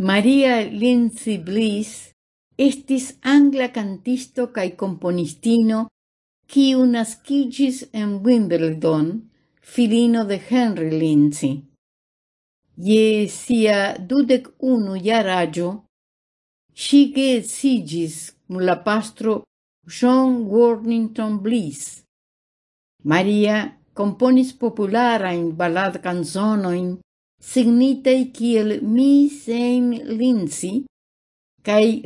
Maria Lindsay Bliss estis angla cantisto cae componistino quiu nascigis en Wimbledon, filino de Henry Lindsay. Ie sia dudec unu iaraggio, si geetsigis cum la pastro John Worthington Bliss. Maria componis popularain balad canzonoin signitei kiel Mi sen Lindsay,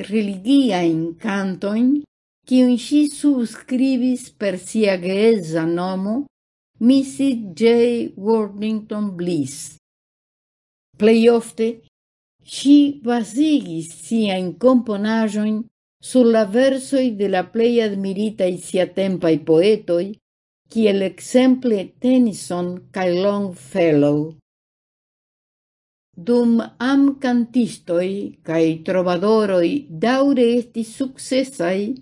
religia in cantoin, cium si subscribis per sia geesa nomo Mrs. J. Worthington Bliss. Plej ofte, basigis sia in componajoin sur la versoi de la plei admiritai sia tempai poetoi, kiel exemple Tennyson cae Longfellow dum am cantistoi cae trovadoroi daure esti successai,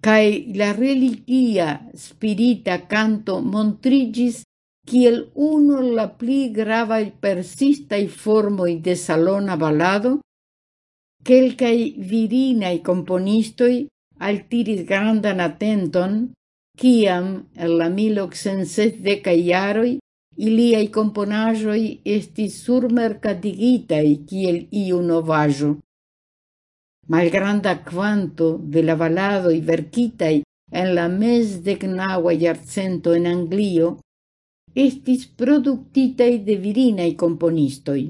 cae la religia spirita canto montrigis kiel uno la pli gravaj persistai formoi de salona balado, quelcae virinae componistoi altiris grandan atenton, ciam, en la 1870 iaroi, iliai componajoi estis surmerkatigitaj kiel iu novajo. Malgranda quanto de la baladoj verkitai en la mes de gnaua iarcento en Anglio estis produktitaj de virinai componistoi.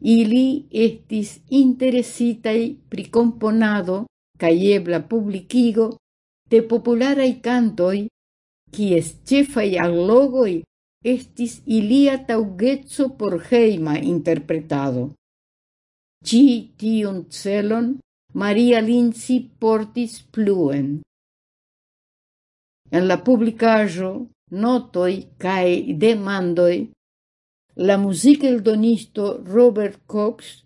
Ili estis interesitaj pri componado kaj ebla publikigo de popularaj kantoj, kies cefai allogoi estis ilia taŭgeco por heima interpretado. Ci tiun celon Maria Linci portis pluen. En la publicajo notoi cae demandoi la muzikeldonisto Robert Cox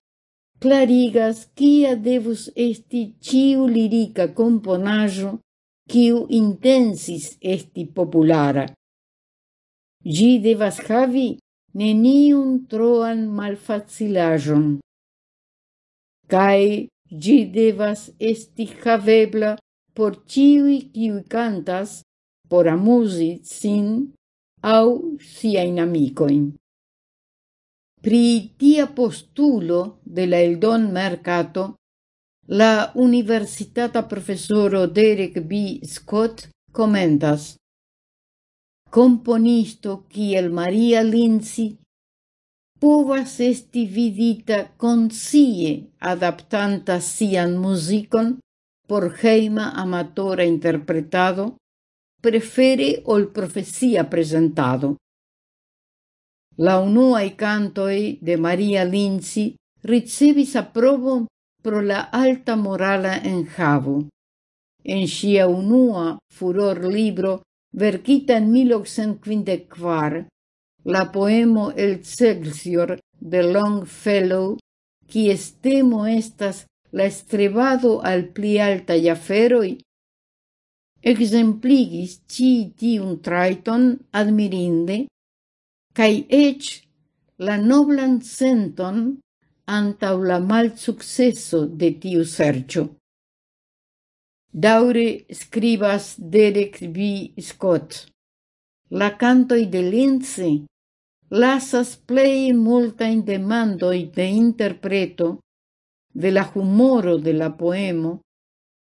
clarigas kia devus esti ciu lirica componajo quiu intensis esti populara. Gi devas havi neniun troan malfacilajon. Kaj gi devas esti havebla por ciui kiuj cantas, por amusi sin aŭ siajn amicoin. Pri tia postulo de la eldon mercato, la universitata professoro Derek B. Scott commentas componisto kiel Maria Linci povas esti vidita consie adaptanta sian musicon por heima amatora interpretado, prefere ol profesia presentado. La unuae cantoi de Maria Linzi ricevis aprobo pro la alta morala en javo. En sia unua furor libro verkita en 1854, la poemo El Celsior de Longfellow, qui estemo estas la estrebado al pli alta iaferoi, exempligis ci tiun traiton admirinde, cae ec la noblan senton antau la mal successo de tiu sercio daure scribas Derek B. Scott. La cantoi de Lindsay lasas plei multain demandoi de interpreto de la humoro de la poemo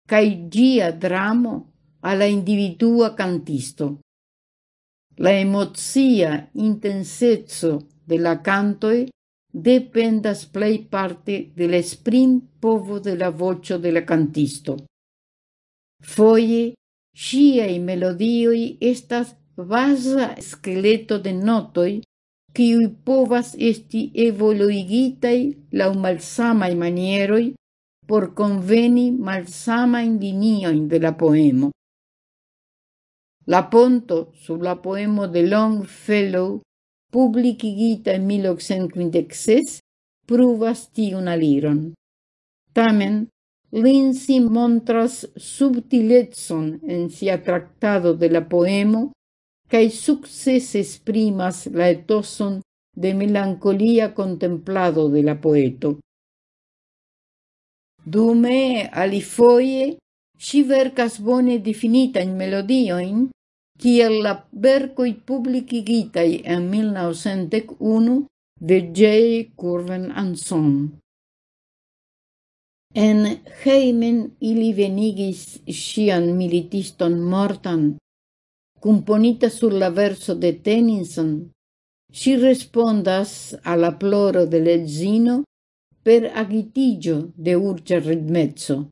cae gia dramo alla individua cantisto. La emozia intensezzo de la cantoi dependas plei parte del esprim povo de la vocio de la cantisto. Foie, sciai melodioi estas vasa skeleto de notoi, quiui povas esti evoluigitai lau malsamai manieroi por conveni malsamain linioin de la poemo. La ponto sub la poemo de Longfellow, publicigita en 1856, pruvas tiun aliron. Tamen, lin si montras subtilezon en sia tractado de la poemo cae succes esprimas la etoson de melancolia contemplado de la poeto. Dume alifoie si vercas bone definitain melodioin kiel la vercoi publicigitai en 1901 de J. Curven Anson. En heimen ili venigis sian militiston mortan, componita sur la verso de Tennyson, si respondas alla ploro de l'edzino per agitigio de urgia ritmezzo.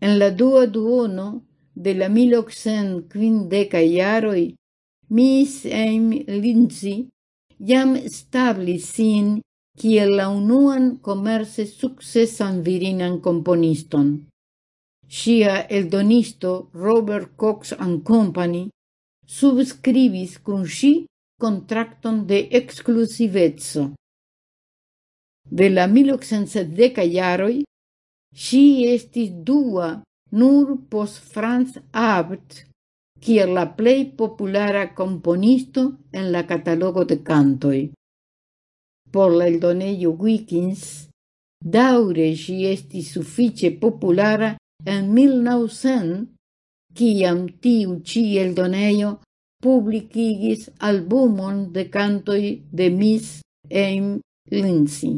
En la dua duono de la 1850 iaroi, Miss Aim Lindsay jam stablis sin kiel la unuan commerce successan virinan componiston. Sia eldonisto Robert Cox and Company subscribis cun si contracton de exclusivezzo. De la 1870 jaroj si estis dua nur pos Franz Abt kiel la plei populara componisto en la catalogo de cantoi. por la eldonejo Wiggins, daŭre ĝi estis sufiĉe populara en 1900, kiam tiu ĉi eldonejo publikigis albumon de cantoi de Miss Aim Lindsay.